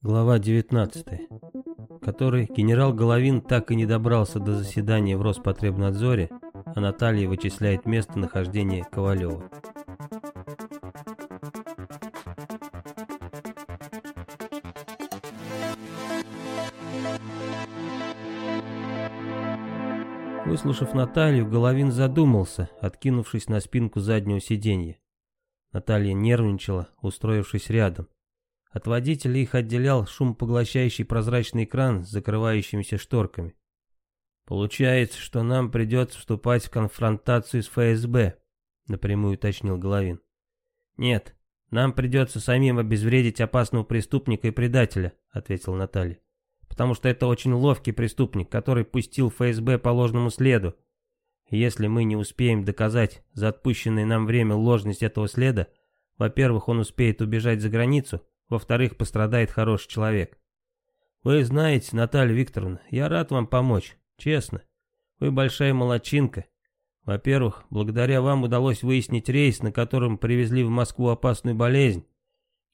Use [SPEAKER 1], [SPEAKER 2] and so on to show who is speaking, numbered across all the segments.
[SPEAKER 1] Глава 19, которой генерал Головин так и не добрался до заседания в Роспотребнадзоре, а Наталья вычисляет местонахождение Ковалева. Выслушав Наталью, Головин задумался, откинувшись на спинку заднего сиденья. Наталья нервничала, устроившись рядом. От водителя их отделял шумопоглощающий прозрачный экран с закрывающимися шторками. «Получается, что нам придется вступать в конфронтацию с ФСБ», — напрямую уточнил Головин. «Нет, нам придется самим обезвредить опасного преступника и предателя», — ответил Наталья потому что это очень ловкий преступник, который пустил ФСБ по ложному следу. И если мы не успеем доказать за отпущенное нам время ложность этого следа, во-первых, он успеет убежать за границу, во-вторых, пострадает хороший человек. Вы знаете, Наталья Викторовна, я рад вам помочь, честно. Вы большая молочинка. Во-первых, благодаря вам удалось выяснить рейс, на котором привезли в Москву опасную болезнь.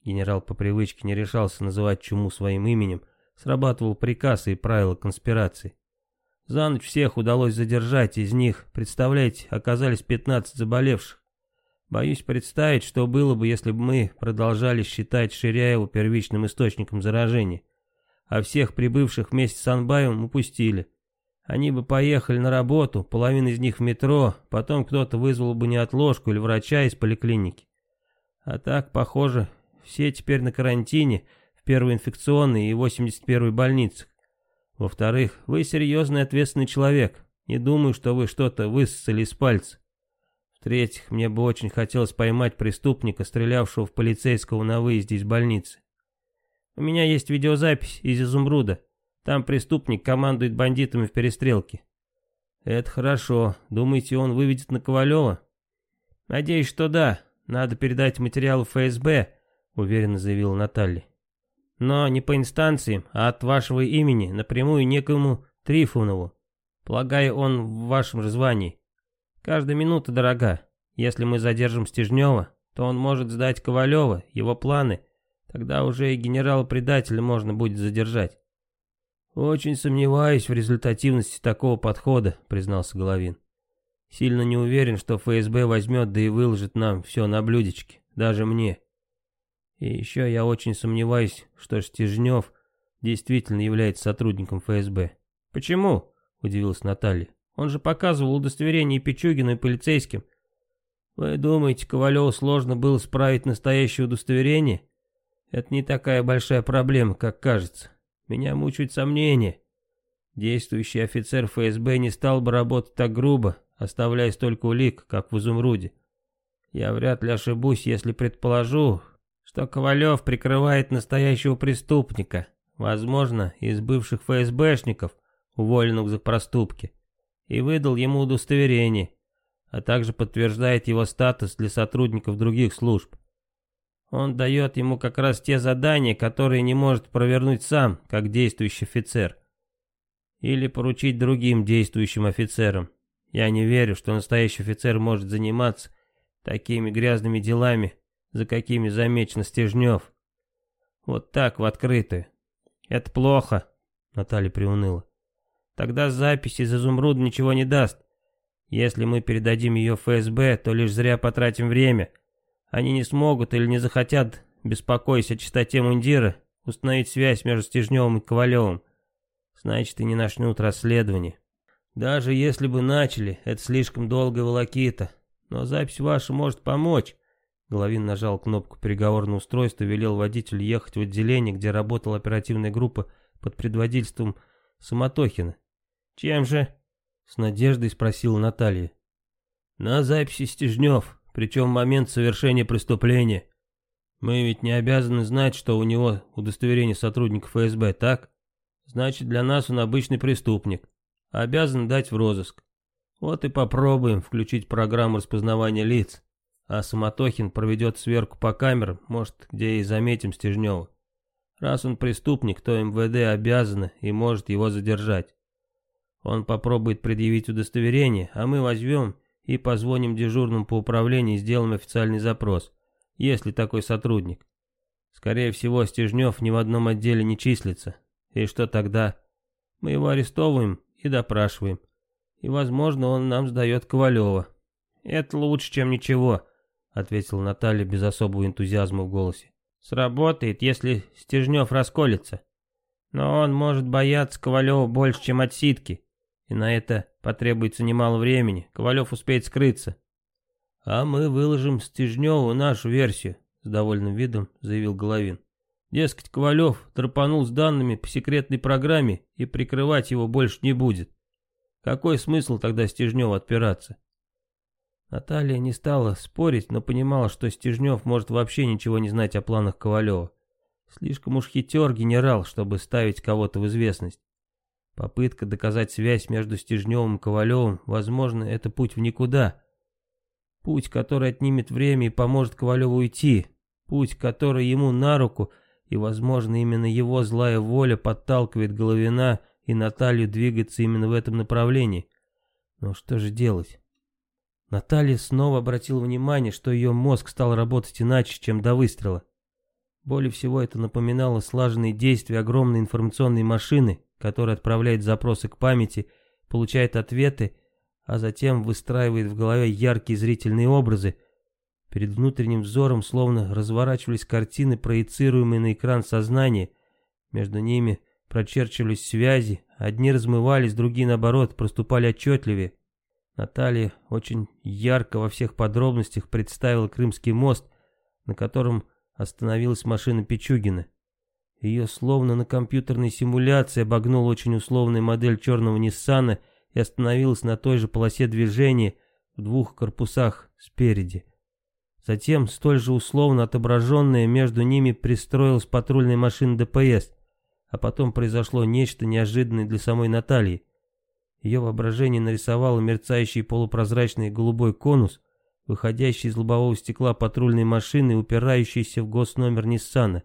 [SPEAKER 1] Генерал по привычке не решался называть чуму своим именем, срабатывал приказ и правила конспирации. За ночь всех удалось задержать, из них, представляете, оказались 15 заболевших. Боюсь представить, что было бы, если бы мы продолжали считать Ширяеву первичным источником заражения, а всех прибывших вместе с Анбаевым упустили. Они бы поехали на работу, половина из них в метро, потом кто-то вызвал бы неотложку или врача из поликлиники. А так, похоже, все теперь на карантине, первой инфекционной и 81-й больницах. Во-вторых, вы серьезный ответственный человек. Не думаю, что вы что-то высосали из пальца. В-третьих, мне бы очень хотелось поймать преступника, стрелявшего в полицейского на выезде из больницы. У меня есть видеозапись из Изумруда. Там преступник командует бандитами в перестрелке. Это хорошо. Думаете, он выведет на Ковалева? Надеюсь, что да. Надо передать материалы ФСБ, уверенно заявила Наталья. Но не по инстанции, а от вашего имени, напрямую некому Трифонову. Полагаю, он в вашем звании. Каждая минута дорога. Если мы задержим Стежнева, то он может сдать Ковалева, его планы. Тогда уже и генерала-предателя можно будет задержать. «Очень сомневаюсь в результативности такого подхода», — признался Головин. «Сильно не уверен, что ФСБ возьмет да и выложит нам все на блюдечке, даже мне. И еще я очень сомневаюсь, что Штежнев действительно является сотрудником ФСБ. «Почему?» – удивилась Наталья. «Он же показывал удостоверение Пичугину и полицейским». «Вы думаете, Ковалеву сложно было справить настоящее удостоверение? Это не такая большая проблема, как кажется. Меня мучают сомнения. Действующий офицер ФСБ не стал бы работать так грубо, оставляя столько улик, как в Изумруде. Я вряд ли ошибусь, если предположу, что Ковалев прикрывает настоящего преступника, возможно, из бывших ФСБшников, уволенных за проступки, и выдал ему удостоверение, а также подтверждает его статус для сотрудников других служб. Он дает ему как раз те задания, которые не может провернуть сам, как действующий офицер. Или поручить другим действующим офицерам. Я не верю, что настоящий офицер может заниматься такими грязными делами, за какими замечен Стежнев. Вот так, в открытую. Это плохо, Наталья приуныла. Тогда запись из изумруда ничего не даст. Если мы передадим ее ФСБ, то лишь зря потратим время. Они не смогут или не захотят, беспокоясь о чистоте мундира, установить связь между Стежневым и Ковалевым. Значит, и не начнут расследование. Даже если бы начали, это слишком долгая волокита. Но запись ваша может помочь. Головин нажал кнопку переговорного устройства и велел водителю ехать в отделение, где работала оперативная группа под предводительством Самотохина. «Чем же?» — с надеждой спросила Наталья. «На записи Стежнев, причем момент совершения преступления. Мы ведь не обязаны знать, что у него удостоверение сотрудника ФСБ, так? Значит, для нас он обычный преступник. Обязан дать в розыск. Вот и попробуем включить программу распознавания лиц а Самотохин проведет сверку по камерам, может, где и заметим Стежнева. Раз он преступник, то МВД обязано и может его задержать. Он попробует предъявить удостоверение, а мы возьмем и позвоним дежурному по управлению и сделаем официальный запрос, есть ли такой сотрудник. Скорее всего, Стежнев ни в одном отделе не числится. И что тогда? Мы его арестовываем и допрашиваем. И, возможно, он нам сдает Ковалева. Это лучше, чем ничего, ответила Наталья без особого энтузиазма в голосе. Сработает, если Стежнев расколется. Но он может бояться Ковалева больше, чем отсидки. И на это потребуется немало времени. Ковалев успеет скрыться. А мы выложим Стежневу нашу версию, с довольным видом заявил Головин. Дескать, Ковалев тропанул с данными по секретной программе и прикрывать его больше не будет. Какой смысл тогда Стежневу отпираться? Наталья не стала спорить, но понимала, что Стежнев может вообще ничего не знать о планах Ковалева. Слишком уж хитер генерал, чтобы ставить кого-то в известность. Попытка доказать связь между Стежневым и Ковалевым, возможно, это путь в никуда. Путь, который отнимет время и поможет Ковалеву уйти. Путь, который ему на руку, и, возможно, именно его злая воля подталкивает Головина и Наталью двигаться именно в этом направлении. Но что же делать? Наталья снова обратила внимание, что ее мозг стал работать иначе, чем до выстрела. Более всего это напоминало слаженные действия огромной информационной машины, которая отправляет запросы к памяти, получает ответы, а затем выстраивает в голове яркие зрительные образы. Перед внутренним взором словно разворачивались картины, проецируемые на экран сознания. Между ними прочерчивались связи, одни размывались, другие, наоборот, проступали отчетливее. Наталья очень ярко во всех подробностях представила Крымский мост, на котором остановилась машина Пичугина. Ее словно на компьютерной симуляции обогнула очень условная модель черного Ниссана и остановилась на той же полосе движения в двух корпусах спереди. Затем, столь же условно отображенная, между ними пристроилась патрульная машина ДПС, а потом произошло нечто неожиданное для самой Натальи. Ее воображение нарисовало мерцающий полупрозрачный голубой конус, выходящий из лобового стекла патрульной машины и упирающийся в госномер Ниссана.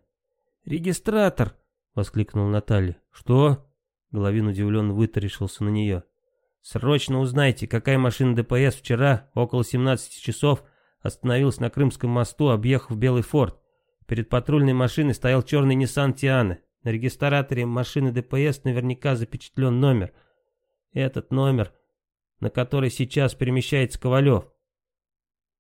[SPEAKER 1] «Регистратор!» — воскликнула Наталья. «Что?» — Головин удивленно вытаращился на нее. «Срочно узнайте, какая машина ДПС вчера, около 17 часов, остановилась на Крымском мосту, объехав Белый форт. Перед патрульной машиной стоял черный Nissan Тиана. На регистраторе машины ДПС наверняка запечатлен номер. Этот номер, на который сейчас перемещается Ковалев.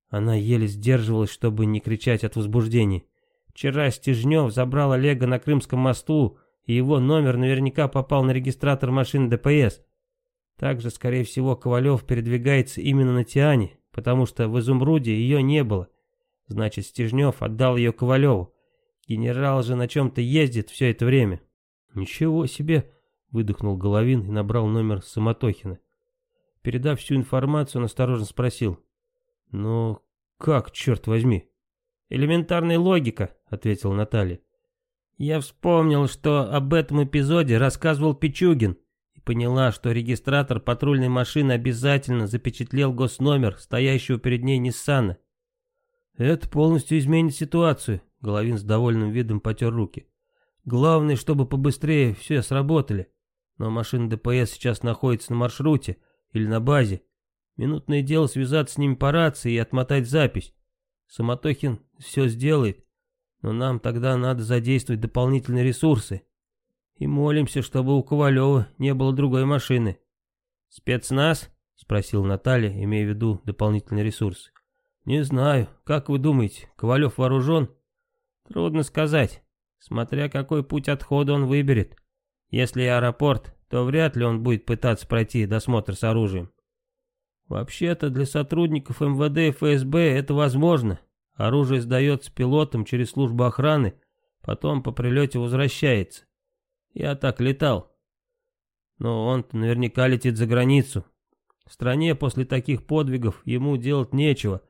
[SPEAKER 1] Она еле сдерживалась, чтобы не кричать от возбуждения. Вчера Стежнев забрал Олега на Крымском мосту, и его номер наверняка попал на регистратор машины ДПС. Также, скорее всего, Ковалев передвигается именно на Тиане, потому что в Изумруде ее не было. Значит, Стежнев отдал ее Ковалеву. Генерал же на чем-то ездит все это время. «Ничего себе!» — выдохнул Головин и набрал номер Самотохина. Передав всю информацию, он осторожно спросил. «Но как, черт возьми?» «Элементарная логика», — ответила Наталья. «Я вспомнил, что об этом эпизоде рассказывал Пичугин, и поняла, что регистратор патрульной машины обязательно запечатлел госномер, стоящего перед ней Ниссана. «Это полностью изменит ситуацию», — Головин с довольным видом потер руки. «Главное, чтобы побыстрее все сработали. Но машина ДПС сейчас находится на маршруте или на базе. Минутное дело связаться с ними по рации и отмотать запись. Самотохин все сделает, но нам тогда надо задействовать дополнительные ресурсы. И молимся, чтобы у Ковалева не было другой машины. «Спецназ?» — спросил Наталья, имея в виду дополнительные ресурсы. «Не знаю. Как вы думаете, Ковалев вооружен?» «Трудно сказать, смотря какой путь отхода он выберет. Если аэропорт, то вряд ли он будет пытаться пройти досмотр с оружием. Вообще-то для сотрудников МВД и ФСБ это возможно. Оружие сдается пилотам через службу охраны, потом по прилете возвращается. Я так летал. Но он наверняка летит за границу. В стране после таких подвигов ему делать нечего.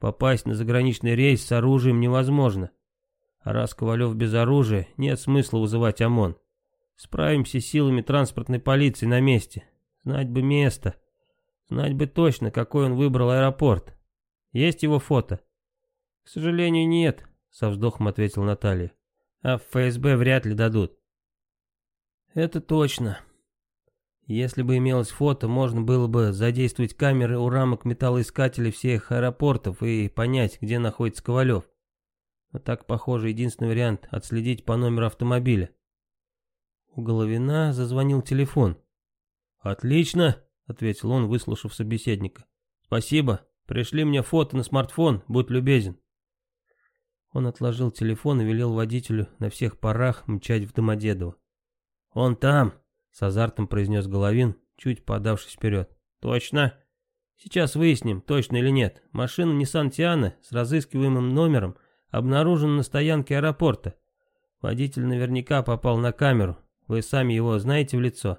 [SPEAKER 1] Попасть на заграничный рейс с оружием невозможно. А раз Ковалев без оружия, нет смысла вызывать ОМОН. Справимся силами транспортной полиции на месте. Знать бы место. Знать бы точно, какой он выбрал аэропорт. Есть его фото? К сожалению, нет, со вздохом ответил Наталья. А в ФСБ вряд ли дадут. Это точно. Если бы имелось фото, можно было бы задействовать камеры у рамок металлоискателей всех аэропортов и понять, где находится Ковалев. Но так, похоже, единственный вариант — отследить по номеру автомобиля. У Головина зазвонил телефон. «Отлично», — ответил он, выслушав собеседника. «Спасибо. Пришли мне фото на смартфон, будь любезен». Он отложил телефон и велел водителю на всех парах мчать в Домодедово. «Он там!» — с азартом произнес Головин, чуть подавшись вперед. «Точно?» «Сейчас выясним, точно или нет. Машина Nissan Tiana с разыскиваемым номером обнаружена на стоянке аэропорта. Водитель наверняка попал на камеру. Вы сами его знаете в лицо?»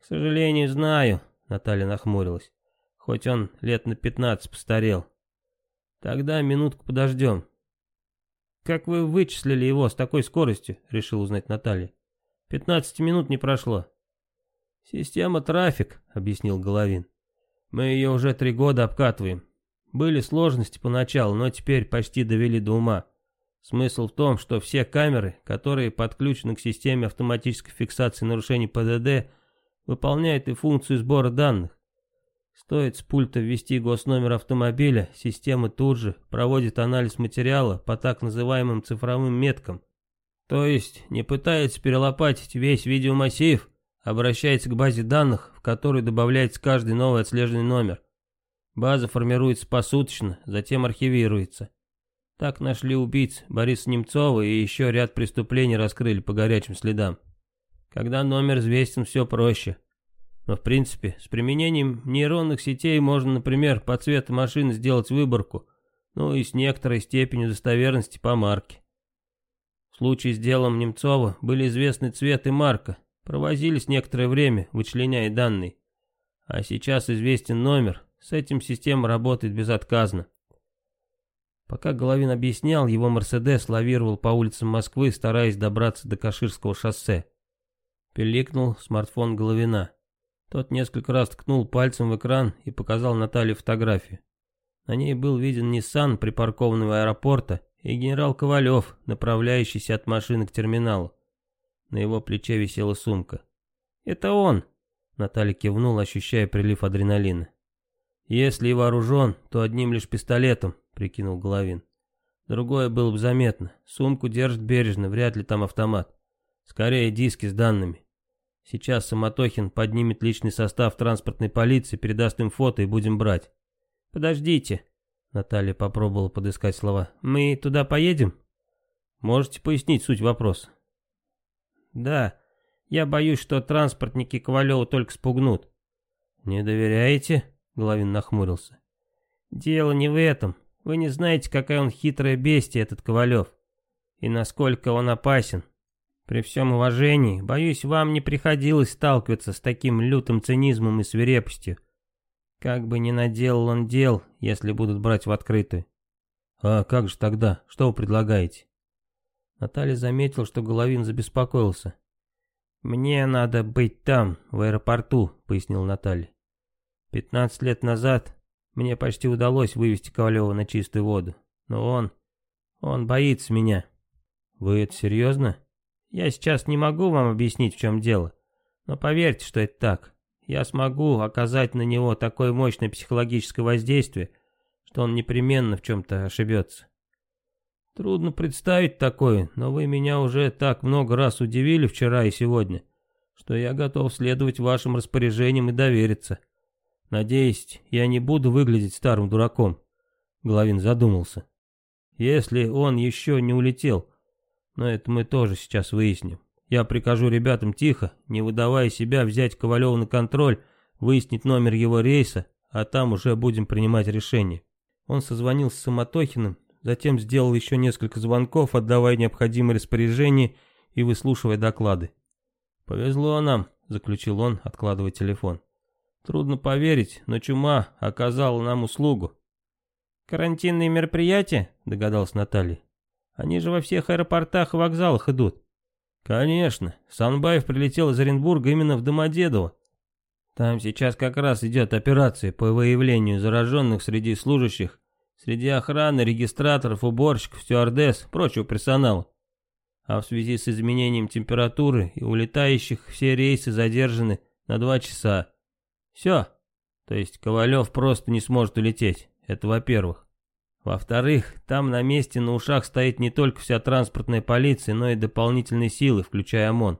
[SPEAKER 1] «К сожалению, знаю», — Наталья нахмурилась. «Хоть он лет на пятнадцать постарел. Тогда минутку подождем. «Как вы вычислили его с такой скоростью?» — решил узнать Наталья. «Пятнадцати минут не прошло». «Система трафик», — объяснил Головин. «Мы ее уже три года обкатываем. Были сложности поначалу, но теперь почти довели до ума. Смысл в том, что все камеры, которые подключены к системе автоматической фиксации нарушений ПДД, выполняют и функцию сбора данных. Стоит с пульта ввести госномер автомобиля, система тут же проводит анализ материала по так называемым цифровым меткам. То есть не пытается перелопатить весь видеомассив, обращается к базе данных, в которую добавляется каждый новый отслеженный номер. База формируется посуточно, затем архивируется. Так нашли убийц Бориса Немцова и еще ряд преступлений раскрыли по горячим следам. Когда номер известен, все проще. Но в принципе, с применением нейронных сетей можно, например, по цвету машины сделать выборку, ну и с некоторой степенью достоверности по марке. В случае с делом Немцова были известны цвет и марка, провозились некоторое время, вычленяя данные. А сейчас известен номер, с этим система работает безотказно. Пока Головин объяснял, его Мерседес лавировал по улицам Москвы, стараясь добраться до Каширского шоссе. Пиликнул смартфон Головина. Тот несколько раз ткнул пальцем в экран и показал Наталье фотографию. На ней был виден Ниссан, припаркованный в аэропорта, и генерал Ковалев, направляющийся от машины к терминалу. На его плече висела сумка. «Это он!» Наталья кивнула, ощущая прилив адреналина. «Если и вооружен, то одним лишь пистолетом», — прикинул Головин. «Другое было бы заметно. Сумку держит бережно, вряд ли там автомат. Скорее диски с данными. Сейчас Самотохин поднимет личный состав транспортной полиции, передаст им фото и будем брать. Подождите. Наталья попробовала подыскать слова. Мы туда поедем? Можете пояснить суть вопроса? Да. Я боюсь, что транспортники Ковалева только спугнут. Не доверяете? Головин нахмурился. Дело не в этом. Вы не знаете, какая он хитрая бестия, этот Ковалев. И насколько он опасен. При всем уважении, боюсь, вам не приходилось сталкиваться с таким лютым цинизмом и свирепостью. Как бы ни наделал он дел, если будут брать в открытую. А как же тогда? Что вы предлагаете? Наталья заметила, что Головин забеспокоился. «Мне надо быть там, в аэропорту», — пояснил Наталья. «Пятнадцать лет назад мне почти удалось вывести Ковалева на чистую воду, но он... он боится меня». «Вы это серьезно?» Я сейчас не могу вам объяснить, в чем дело, но поверьте, что это так. Я смогу оказать на него такое мощное психологическое воздействие, что он непременно в чем-то ошибется. Трудно представить такое, но вы меня уже так много раз удивили вчера и сегодня, что я готов следовать вашим распоряжениям и довериться. Надеюсь, я не буду выглядеть старым дураком. Головин задумался. Если он еще не улетел, но это мы тоже сейчас выясним. Я прикажу ребятам тихо, не выдавая себя, взять Ковалева на контроль, выяснить номер его рейса, а там уже будем принимать решение. Он созвонился с Самотохиным, затем сделал еще несколько звонков, отдавая необходимые распоряжения и выслушивая доклады. «Повезло нам», — заключил он, откладывая телефон. «Трудно поверить, но чума оказала нам услугу». «Карантинные мероприятия?» — догадалась Наталья. Они же во всех аэропортах и вокзалах идут. Конечно, Санбаев прилетел из Оренбурга именно в Домодедово. Там сейчас как раз идет операция по выявлению зараженных среди служащих, среди охраны, регистраторов, уборщиков, стюардесс, прочего персонала. А в связи с изменением температуры и улетающих все рейсы задержаны на два часа. Все. То есть Ковалев просто не сможет улететь. Это во-первых. Во-вторых, там на месте на ушах стоит не только вся транспортная полиция, но и дополнительные силы, включая ОМОН,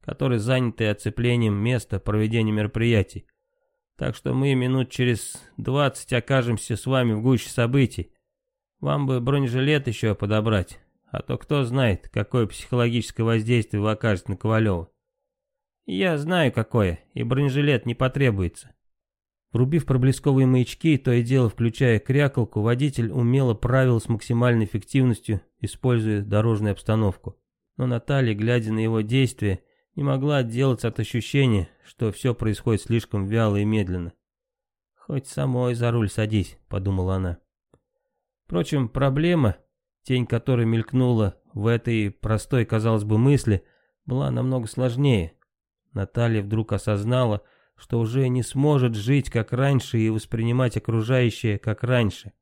[SPEAKER 1] которые заняты оцеплением места проведения мероприятий. Так что мы минут через двадцать окажемся с вами в гуще событий. Вам бы бронежилет еще подобрать, а то кто знает, какое психологическое воздействие вы окажете на Ковалева. Я знаю какое, и бронежилет не потребуется. Врубив проблесковые маячки, то и дело включая крякалку, водитель умело правил с максимальной эффективностью, используя дорожную обстановку. Но Наталья, глядя на его действия, не могла отделаться от ощущения, что все происходит слишком вяло и медленно. «Хоть самой за руль садись», — подумала она. Впрочем, проблема, тень которой мелькнула в этой простой, казалось бы, мысли, была намного сложнее. Наталья вдруг осознала, что уже не сможет жить как раньше и воспринимать окружающее как раньше.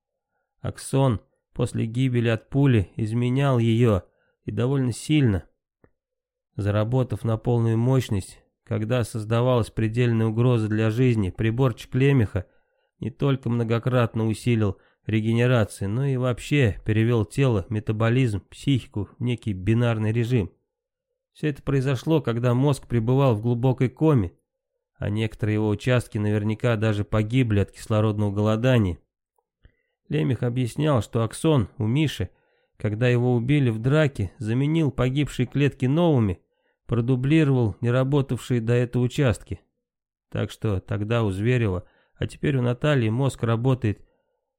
[SPEAKER 1] Аксон после гибели от пули изменял ее, и довольно сильно. Заработав на полную мощность, когда создавалась предельная угроза для жизни, приборчик Лемеха не только многократно усилил регенерацию, но и вообще перевел тело, метаболизм, психику в некий бинарный режим. Все это произошло, когда мозг пребывал в глубокой коме, а некоторые его участки наверняка даже погибли от кислородного голодания. Лемех объяснял, что аксон у Миши, когда его убили в драке, заменил погибшие клетки новыми, продублировал неработавшие до этого участки. Так что тогда у Зверева, а теперь у Натальи мозг работает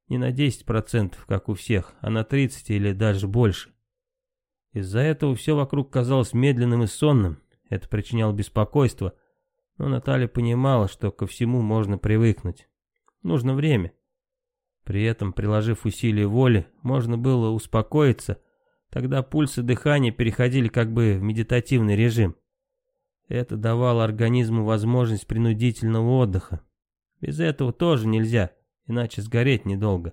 [SPEAKER 1] не на 10%, как у всех, а на 30% или даже больше. Из-за этого все вокруг казалось медленным и сонным, это причиняло беспокойство, но Наталья понимала, что ко всему можно привыкнуть. Нужно время. При этом, приложив усилия воли, можно было успокоиться, тогда пульсы дыхания переходили как бы в медитативный режим. Это давало организму возможность принудительного отдыха. Без этого тоже нельзя, иначе сгореть недолго.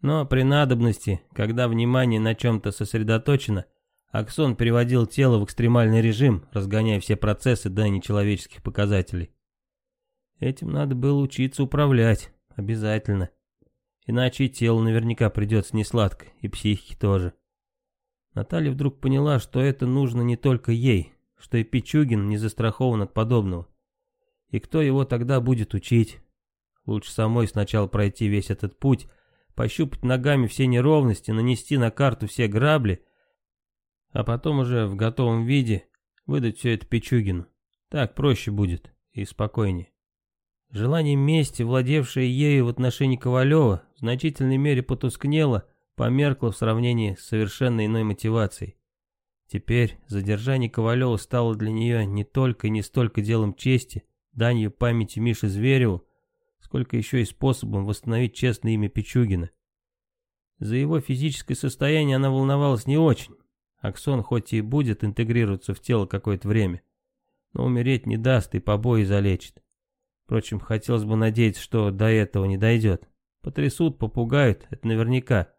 [SPEAKER 1] Но при надобности, когда внимание на чем-то сосредоточено, Аксон переводил тело в экстремальный режим, разгоняя все процессы до нечеловеческих показателей. Этим надо было учиться управлять, обязательно. Иначе и телу наверняка придется несладко, и психике тоже. Наталья вдруг поняла, что это нужно не только ей, что и Пичугин не застрахован от подобного. И кто его тогда будет учить? Лучше самой сначала пройти весь этот путь, пощупать ногами все неровности, нанести на карту все грабли — а потом уже в готовом виде выдать все это Пичугину. Так проще будет и спокойнее. Желание мести, владевшее ею в отношении Ковалева, в значительной мере потускнело, померкло в сравнении с совершенно иной мотивацией. Теперь задержание Ковалева стало для нее не только и не столько делом чести, данью памяти Миши Звереву, сколько еще и способом восстановить честное имя Пичугина. За его физическое состояние она волновалась не очень, Аксон хоть и будет интегрироваться в тело какое-то время, но умереть не даст и побои залечит. Впрочем, хотелось бы надеяться, что до этого не дойдет. Потрясут, попугают, это наверняка.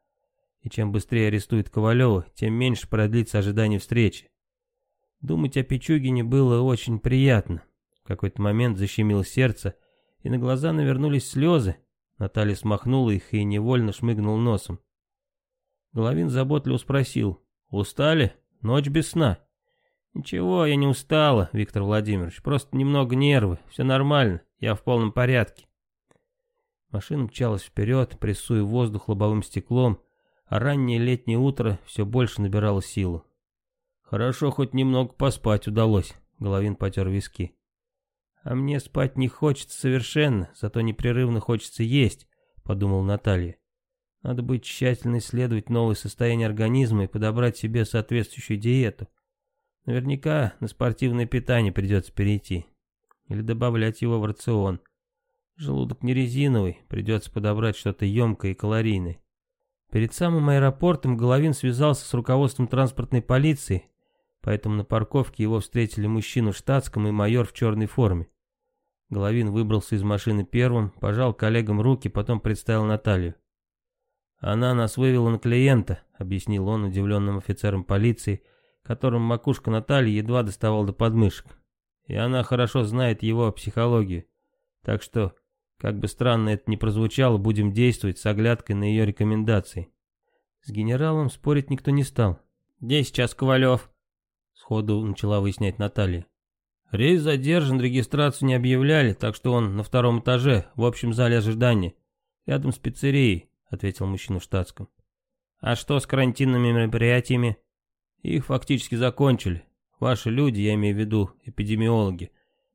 [SPEAKER 1] И чем быстрее арестуют Ковалева, тем меньше продлится ожидание встречи. Думать о Пичугине было очень приятно. В какой-то момент защемило сердце, и на глаза навернулись слезы. Наталья смахнула их и невольно шмыгнул носом. Головин заботливо спросил, Устали? Ночь без сна. Ничего, я не устала, Виктор Владимирович. Просто немного нервы. Все нормально. Я в полном порядке. Машина мчалась вперед, прессуя воздух лобовым стеклом, а раннее летнее утро все больше набирало силу. Хорошо, хоть немного поспать удалось, Головин потер виски. А мне спать не хочется совершенно, зато непрерывно хочется есть, подумал Наталья. Надо быть тщательно исследовать новое состояние организма и подобрать себе соответствующую диету. Наверняка на спортивное питание придется перейти. Или добавлять его в рацион. Желудок не резиновый, придется подобрать что-то емкое и калорийное. Перед самым аэропортом Головин связался с руководством транспортной полиции, поэтому на парковке его встретили мужчина в штатском и майор в черной форме. Головин выбрался из машины первым, пожал коллегам руки, потом представил Наталью. «Она нас вывела на клиента», — объяснил он удивленным офицерам полиции, которым макушка Натальи едва доставал до подмышек. И она хорошо знает его психологию. Так что, Как бы странно это ни прозвучало, будем действовать с оглядкой на ее рекомендации. С генералом спорить никто не стал. «Где сейчас Ковалев?» Сходу начала выяснять Наталья. Рейс задержан, регистрацию не объявляли, так что он на втором этаже, в общем зале ожидания. Рядом с пиццерией, ответил мужчина в штатском. А что с карантинными мероприятиями? Их фактически закончили. Ваши люди, я имею в виду эпидемиологи,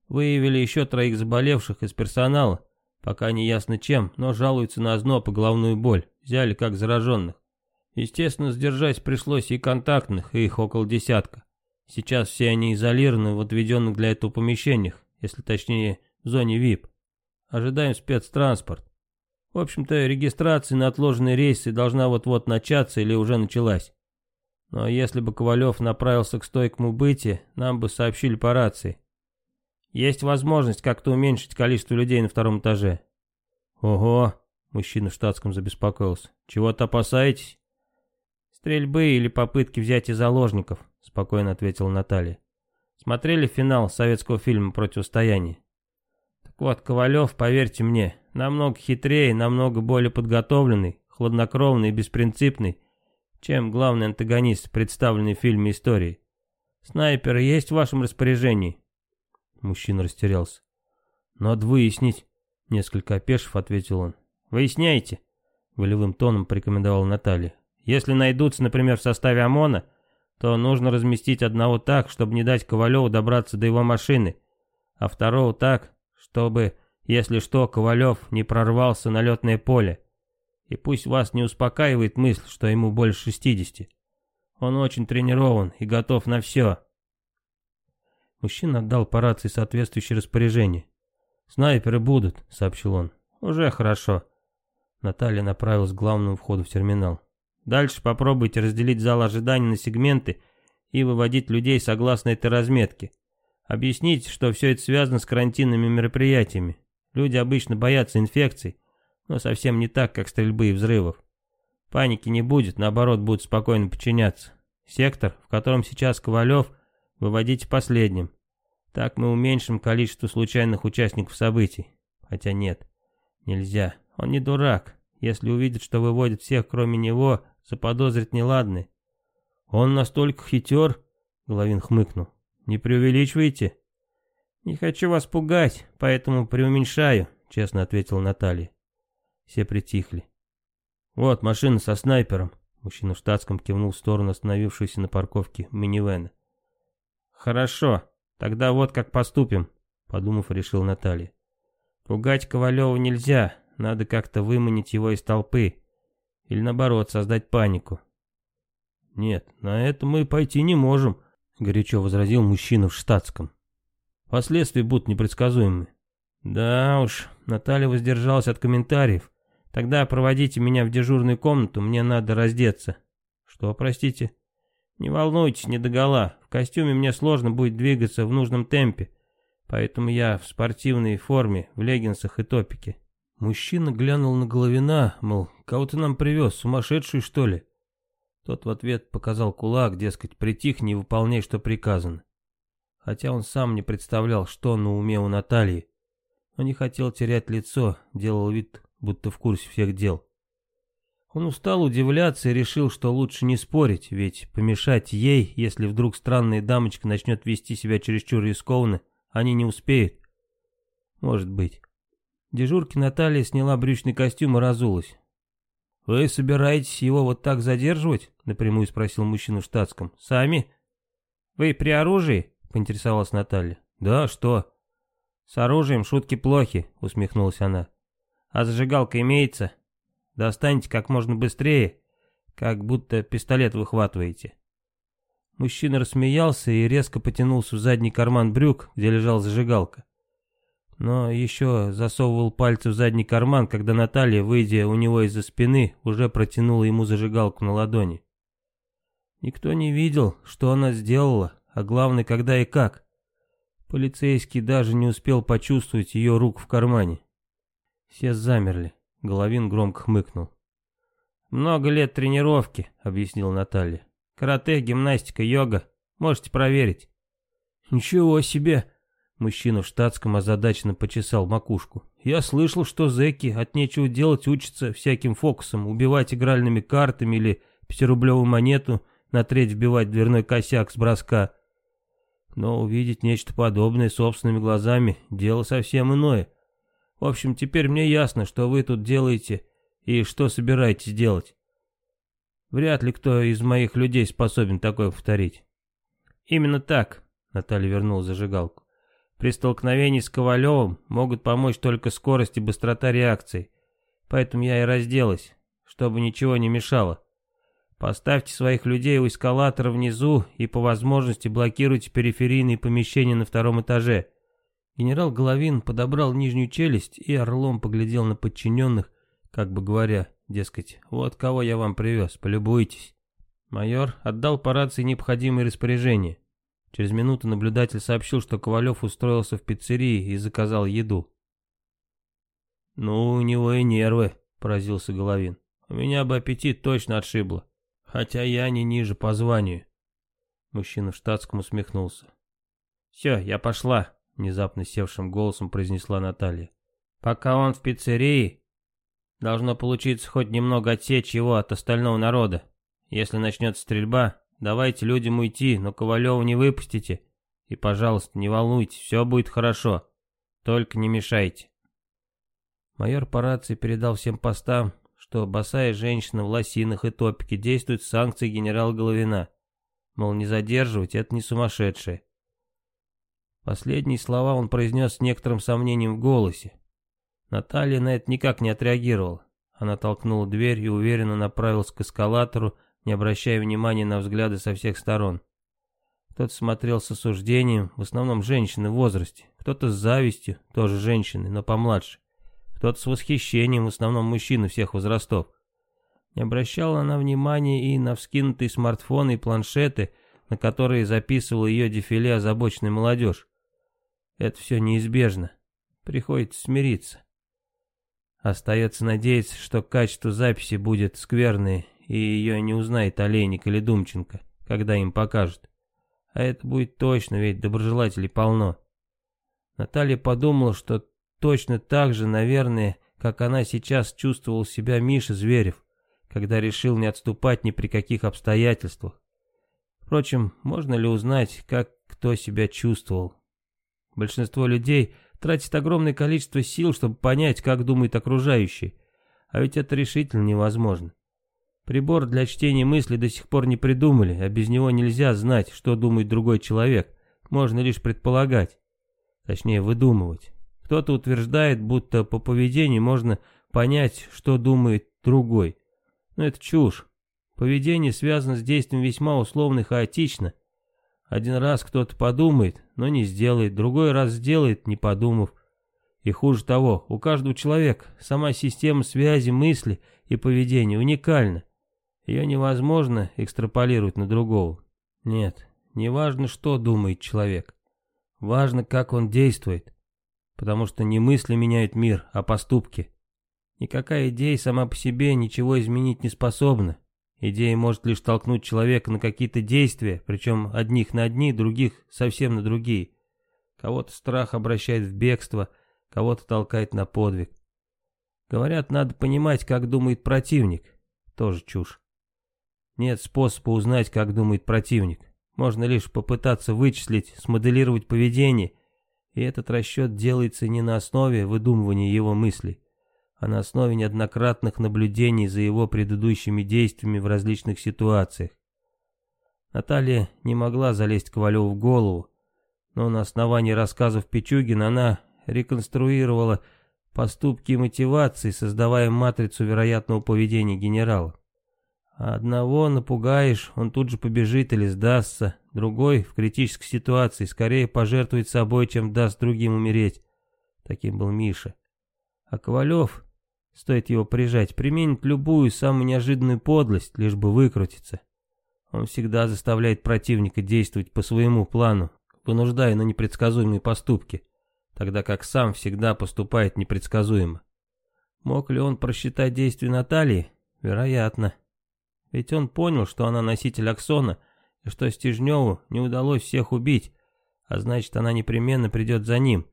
[SPEAKER 1] выявили еще троих заболевших из персонала, пока не ясно чем, но жалуются на озноб и головную боль, взяли как зараженных. Естественно, сдержать пришлось и контактных, и их около десятка. Сейчас все они изолированы в отведенных для этого помещениях, если точнее в зоне ВИП. Ожидаем спецтранспорт. В общем-то, регистрация на отложенные рейсы должна вот-вот начаться или уже началась. Но если бы Ковалев направился к стойкому быте, нам бы сообщили по рации. Есть возможность как-то уменьшить количество людей на втором этаже. Ого, мужчина в штатском забеспокоился. Чего-то опасаетесь? Стрельбы или попытки взятия заложников, спокойно ответила Наталья. Смотрели финал советского фильма «Противостояние». Так вот, Ковалев, поверьте мне, намного хитрее, намного более подготовленный, хладнокровный и беспринципный, чем главный антагонист, представленный в фильме истории. Снайпер есть в вашем распоряжении?» Мужчина растерялся. «Надо выяснить», — несколько опешив, ответил он. «Выясняйте», — волевым тоном порекомендовала Наталья. «Если найдутся, например, в составе ОМОНа, то нужно разместить одного так, чтобы не дать Ковалеву добраться до его машины, а второго так, чтобы, если что, Ковалев не прорвался на летное поле. И пусть вас не успокаивает мысль, что ему больше шестидесяти. Он очень тренирован и готов на все. Мужчина отдал по рации соответствующее распоряжение. «Снайперы будут», — сообщил он. «Уже хорошо». Наталья направилась к главному входу в терминал. «Дальше попробуйте разделить зал ожидания на сегменты и выводить людей согласно этой разметке. Объясните, что все это связано с карантинными мероприятиями. Люди обычно боятся инфекций, но совсем не так, как стрельбы и взрывов. Паники не будет, наоборот, будут спокойно подчиняться. Сектор, в котором сейчас Ковалев, выводите последним. Так мы уменьшим количество случайных участников событий. Хотя нет, нельзя. Он не дурак. Если увидит, что выводит всех, кроме него, заподозрит неладное. Он настолько хитер, Головин хмыкнул. Не преувеличивайте. Не хочу вас пугать, поэтому преуменьшаю, честно ответила Наталья. Все притихли. «Вот машина со снайпером», — мужчина в штатском кивнул в сторону остановившейся на парковке минивэна. «Хорошо, тогда вот как поступим», — подумав, решил Наталья. «Пугать Ковалева нельзя, надо как-то выманить его из толпы. Или наоборот, создать панику». «Нет, на это мы пойти не можем», — горячо возразил мужчина в штатском. «Последствия будут непредсказуемы». «Да уж», — Наталья воздержалась от комментариев. Тогда проводите меня в дежурную комнату, мне надо раздеться. Что, простите? Не волнуйтесь, не догола. В костюме мне сложно будет двигаться в нужном темпе, поэтому я в спортивной форме, в леггинсах и топике. Мужчина глянул на Головина, мол, кого ты нам привез, сумасшедший что ли? Тот в ответ показал кулак, дескать, притихни и выполняй, что приказано. Хотя он сам не представлял, что на уме у Натальи. Он не хотел терять лицо, делал вид, будто в курсе всех дел. Он устал удивляться и решил, что лучше не спорить, ведь помешать ей, если вдруг странная дамочка начнет вести себя чересчур рискованно, они не успеют. Может быть. Дежурки Наталья сняла брючный костюм и разулась. «Вы собираетесь его вот так задерживать?» — напрямую спросил мужчина в штатском. «Сами?» «Вы при оружии?» — поинтересовалась Наталья. «Да, что?» «С оружием шутки плохи», — усмехнулась она. А зажигалка имеется? Достаньте как можно быстрее, как будто пистолет выхватываете. Мужчина рассмеялся и резко потянулся в задний карман брюк, где лежала зажигалка. Но еще засовывал пальцы в задний карман, когда Наталья, выйдя у него из-за спины, уже протянула ему зажигалку на ладони. Никто не видел, что она сделала, а главное, когда и как. Полицейский даже не успел почувствовать ее рук в кармане. Все замерли. Головин громко хмыкнул. «Много лет тренировки», — объяснила Наталья. «Карате, гимнастика, йога. Можете проверить». «Ничего себе!» Мужчина в штатском озадаченно почесал макушку. «Я слышал, что зэки от нечего делать учатся всяким фокусом, убивать игральными картами или пятирублевую монету на треть вбивать дверной косяк с броска. Но увидеть нечто подобное собственными глазами — дело совсем иное. В общем, теперь мне ясно, что вы тут делаете и что собираетесь делать. Вряд ли кто из моих людей способен такое повторить. Именно так, Наталья вернула зажигалку. При столкновении с Ковалевым могут помочь только скорость и быстрота реакции. Поэтому я и разделась, чтобы ничего не мешало. Поставьте своих людей у эскалатора внизу и по возможности блокируйте периферийные помещения на втором этаже. Генерал Головин подобрал нижнюю челюсть и орлом поглядел на подчиненных, как бы говоря, дескать, вот кого я вам привез, полюбуйтесь. Майор отдал по рации необходимые распоряжения. Через минуту наблюдатель сообщил, что Ковалев устроился в пиццерии и заказал еду. «Ну, у него и нервы», — поразился Головин. «У меня бы аппетит точно отшибло. Хотя я не ниже по званию. Мужчина в штатском усмехнулся. «Все, я пошла», — внезапно севшим голосом произнесла Наталья. «Пока он в пиццерии, должно получиться хоть немного отсечь его от остального народа. Если начнется стрельба, давайте людям уйти, но Ковалева не выпустите. И, пожалуйста, не волнуйтесь, все будет хорошо. Только не мешайте». Майор по рации передал всем постам, что босая женщина в лосинах и топике действует санкции генерала Головина. Мол, не задерживать, это не сумасшедшие. Последние слова он произнес с некоторым сомнением в голосе. Наталья на это никак не отреагировала. Она толкнула дверь и уверенно направилась к эскалатору, не обращая внимания на взгляды со всех сторон. Кто-то смотрел с осуждением, в основном женщины в возрасте, кто-то с завистью, тоже женщины, но помладше. Кто-то с восхищением, в основном мужчины всех возрастов. Не обращала она внимания и на вскинутые смартфоны и планшеты, на которые записывала ее дефиле озабоченная молодежь. Это все неизбежно. Приходится смириться. Остается надеяться, что качество записи будет скверное, и ее не узнает Олейник или Думченко, когда им покажут. А это будет точно, ведь доброжелателей полно. Наталья подумала, что Точно так же, наверное, как она сейчас чувствовал себя Миша Зверев, когда решил не отступать ни при каких обстоятельствах. Впрочем, можно ли узнать, как кто себя чувствовал? Большинство людей тратит огромное количество сил, чтобы понять, как думают окружающие, а ведь это решительно невозможно. Прибор для чтения мыслей до сих пор не придумали, а без него нельзя знать, что думает другой человек, можно лишь предполагать, точнее выдумывать. Кто-то утверждает, будто по поведению можно понять, что думает другой. Но это чушь. Поведение связано с действием весьма условно и хаотично. Один раз кто-то подумает, но не сделает, другой раз сделает, не подумав. И хуже того, у каждого человека сама система связи мысли и поведения уникальна. Ее невозможно экстраполировать на другого. Нет, не важно, что думает человек. Важно, как он действует потому что не мысли меняют мир, а поступки. Никакая идея сама по себе ничего изменить не способна. Идея может лишь толкнуть человека на какие-то действия, причем одних на одни, других совсем на другие. Кого-то страх обращает в бегство, кого-то толкает на подвиг. Говорят, надо понимать, как думает противник. Тоже чушь. Нет способа узнать, как думает противник. Можно лишь попытаться вычислить, смоделировать поведение – и этот расчет делается не на основе выдумывания его мыслей, а на основе неоднократных наблюдений за его предыдущими действиями в различных ситуациях. Наталья не могла залезть Ковалеву в голову, но на основании рассказов Пичугина она реконструировала поступки и мотивации, создавая матрицу вероятного поведения генерала. Одного напугаешь, он тут же побежит или сдастся, другой в критической ситуации скорее пожертвует собой, чем даст другим умереть. Таким был Миша. А Ковалев, стоит его прижать, применит любую самую неожиданную подлость, лишь бы выкрутиться. Он всегда заставляет противника действовать по своему плану, вынуждая на непредсказуемые поступки, тогда как сам всегда поступает непредсказуемо. Мог ли он просчитать действия Натальи? Вероятно. Ведь он понял, что она носитель Аксона, что Стежневу не удалось всех убить, а значит, она непременно придет за ним,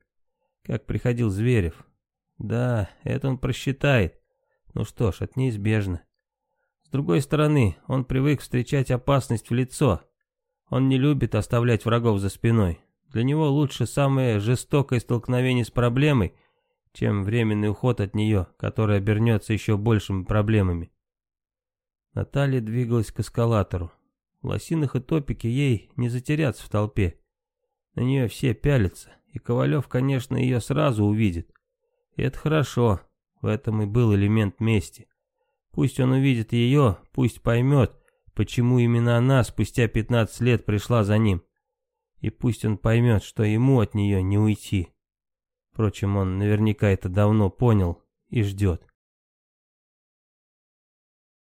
[SPEAKER 1] как приходил Зверев. Да, это он просчитает. Ну что ж, это неизбежно. С другой стороны, он привык встречать опасность в лицо. Он не любит оставлять врагов за спиной. Для него лучше самое жестокое столкновение с проблемой, чем временный уход от нее, который обернется еще большими проблемами. Наталья двигалась к эскалатору. В лосинах и топике ей не затеряться в толпе. На нее все пялятся, и Ковалев, конечно, ее сразу увидит. И это хорошо, в этом и был элемент мести. Пусть он увидит ее, пусть поймет, почему именно она спустя 15 лет пришла за ним. И пусть он поймет, что ему от нее не уйти. Впрочем, он наверняка это давно понял и ждет.